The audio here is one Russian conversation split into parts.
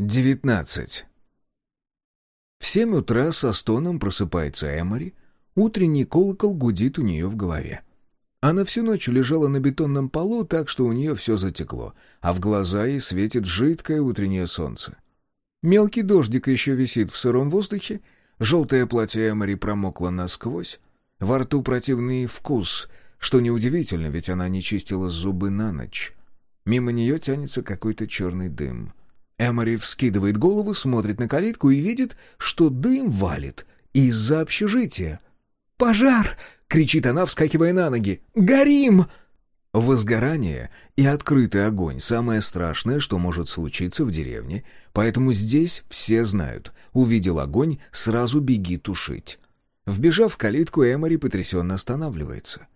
19. В семь утра со стоном просыпается Эмори, утренний колокол гудит у нее в голове. Она всю ночь лежала на бетонном полу, так что у нее все затекло, а в глаза ей светит жидкое утреннее солнце. Мелкий дождик еще висит в сыром воздухе, желтое платье Эмори промокло насквозь, во рту противный вкус, что неудивительно, ведь она не чистила зубы на ночь. Мимо нее тянется какой-то черный дым — Эмори вскидывает голову, смотрит на калитку и видит, что дым валит из-за общежития. «Пожар!» — кричит она, вскакивая на ноги. «Горим!» Возгорание и открытый огонь — самое страшное, что может случиться в деревне, поэтому здесь все знают. Увидел огонь, сразу беги тушить. Вбежав в калитку, Эмори потрясенно останавливается.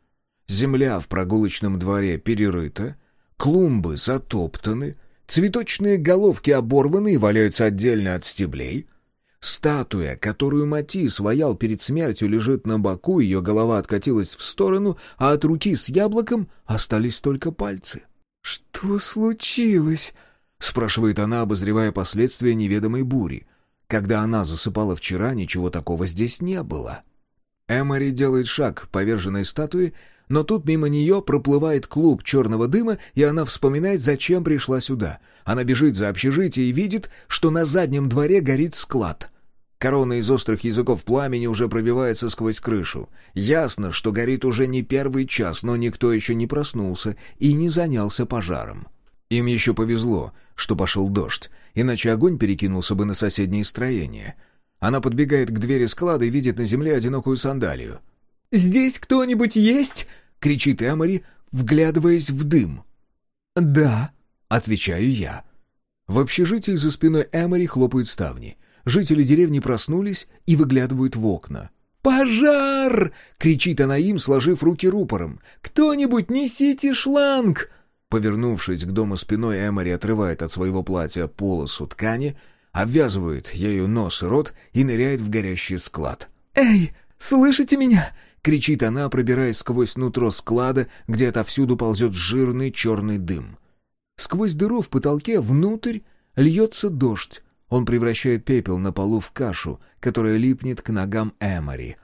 Земля в прогулочном дворе перерыта, клумбы затоптаны, Цветочные головки оборваны и валяются отдельно от стеблей. Статуя, которую Матис ваял перед смертью, лежит на боку, ее голова откатилась в сторону, а от руки с яблоком остались только пальцы. «Что случилось?» — спрашивает она, обозревая последствия неведомой бури. Когда она засыпала вчера, ничего такого здесь не было. Эмори делает шаг к поверженной статуе но тут мимо нее проплывает клуб черного дыма, и она вспоминает, зачем пришла сюда. Она бежит за общежитие и видит, что на заднем дворе горит склад. Корона из острых языков пламени уже пробивается сквозь крышу. Ясно, что горит уже не первый час, но никто еще не проснулся и не занялся пожаром. Им еще повезло, что пошел дождь, иначе огонь перекинулся бы на соседние строения. Она подбегает к двери склада и видит на земле одинокую сандалию. «Здесь кто-нибудь есть?» — кричит Эмори, вглядываясь в дым. «Да», — отвечаю я. В общежитии за спиной Эмори хлопают ставни. Жители деревни проснулись и выглядывают в окна. «Пожар!» — кричит она им, сложив руки рупором. «Кто-нибудь несите шланг!» Повернувшись к дому спиной, Эмори отрывает от своего платья полосу ткани, обвязывает ею нос и рот и ныряет в горящий склад. «Эй, слышите меня? кричит она, пробираясь сквозь нутро склада, где отовсюду ползет жирный черный дым. Сквозь дыру в потолке внутрь льется дождь. Он превращает пепел на полу в кашу, которая липнет к ногам Эмори.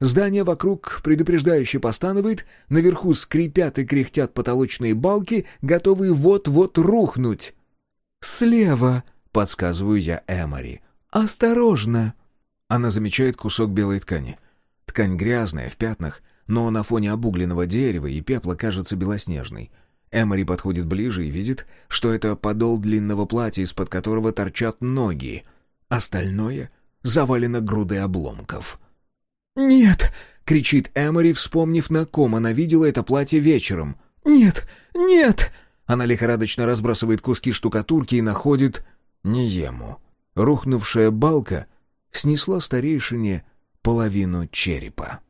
Здание вокруг предупреждающе постанывает, наверху скрипят и кряхтят потолочные балки, готовые вот-вот рухнуть. «Слева!» — подсказываю я Эмори. «Осторожно!» Она замечает кусок белой ткани — Ткань грязная, в пятнах, но на фоне обугленного дерева и пепла кажется белоснежной. Эмори подходит ближе и видит, что это подол длинного платья, из-под которого торчат ноги. Остальное завалено грудой обломков. «Нет!» — кричит Эмори, вспомнив, на ком она видела это платье вечером. «Нет! Нет!» Она лихорадочно разбрасывает куски штукатурки и находит Ниему. Рухнувшая балка снесла старейшине половину черепа.